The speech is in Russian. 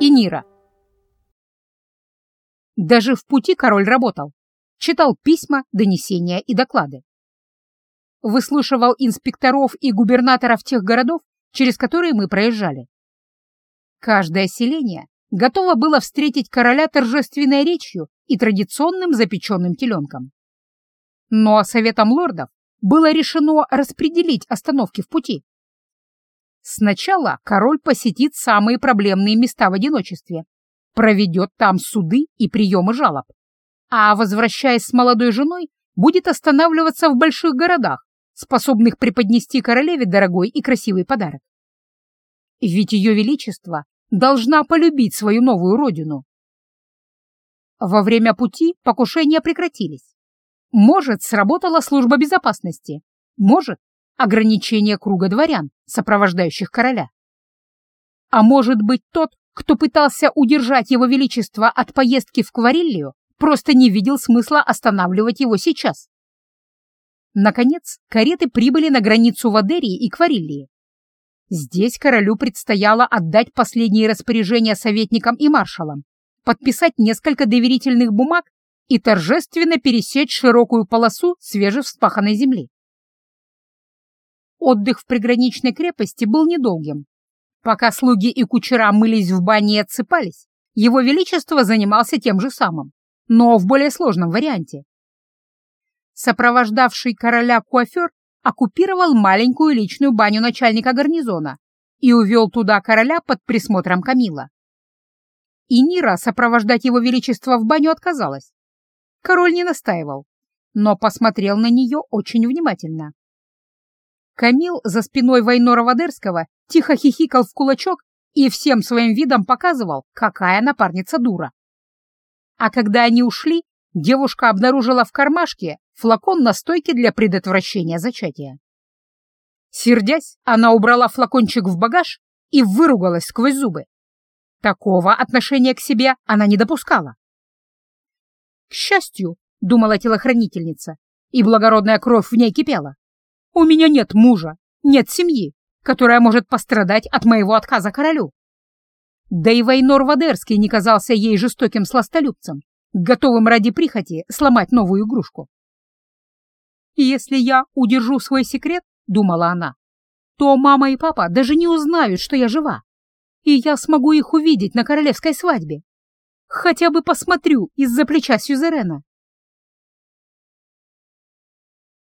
и Нира. Даже в пути король работал, читал письма, донесения и доклады. Выслушивал инспекторов и губернаторов тех городов, через которые мы проезжали. Каждое селение готово было встретить короля торжественной речью и традиционным запеченным теленком. Но Советом лордов было решено распределить остановки в пути. Сначала король посетит самые проблемные места в одиночестве, проведет там суды и приемы жалоб, а, возвращаясь с молодой женой, будет останавливаться в больших городах, способных преподнести королеве дорогой и красивый подарок. Ведь ее величество должна полюбить свою новую родину. Во время пути покушения прекратились. Может, сработала служба безопасности, может, ограничение круга дворян, сопровождающих короля. А может быть, тот, кто пытался удержать его величество от поездки в Квариллию, просто не видел смысла останавливать его сейчас. Наконец, кареты прибыли на границу Вадерии и Квариллии. Здесь королю предстояло отдать последние распоряжения советникам и маршалам, подписать несколько доверительных бумаг и торжественно пересечь широкую полосу свежевспаханной земли. Отдых в приграничной крепости был недолгим. Пока слуги и кучера мылись в бане и отсыпались, его величество занимался тем же самым, но в более сложном варианте. Сопровождавший короля куафер оккупировал маленькую личную баню начальника гарнизона и увел туда короля под присмотром Камила. И Нира сопровождать его величество в баню отказалась. Король не настаивал, но посмотрел на нее очень внимательно. Камил за спиной Вайнора Вадерского тихо хихикал в кулачок и всем своим видом показывал, какая напарница дура. А когда они ушли, девушка обнаружила в кармашке флакон настойки для предотвращения зачатия. Сердясь, она убрала флакончик в багаж и выругалась сквозь зубы. Такого отношения к себе она не допускала. К счастью, думала телохранительница, и благородная кровь в ней кипела. У меня нет мужа, нет семьи, которая может пострадать от моего отказа королю. Да и Вайнор Вадерский не казался ей жестоким сластолюбцем, готовым ради прихоти сломать новую игрушку. «Если я удержу свой секрет, — думала она, — то мама и папа даже не узнают, что я жива, и я смогу их увидеть на королевской свадьбе. Хотя бы посмотрю из-за плеча Сюзерена.